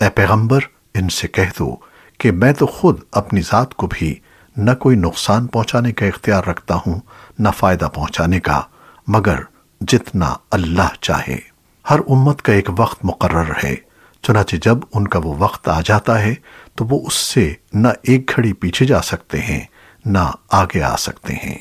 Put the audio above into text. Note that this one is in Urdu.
اے پیغمبر، ان سے کہہ دو کہ میں تو خود اپنی ذات کو بھی نہ کوئی نقصان پہنچانے کا اختیار رکھتا ہوں، نہ فائدہ پہنچانے کا، مگر جتنا اللہ چاہے۔ ہر امت کا ایک وقت مقرر ہے چنانچہ جب ان کا وہ وقت آ جاتا ہے، تو وہ اس سے نہ ایک گھڑی پیچھے جا سکتے ہیں، نہ آگے آ سکتے ہیں۔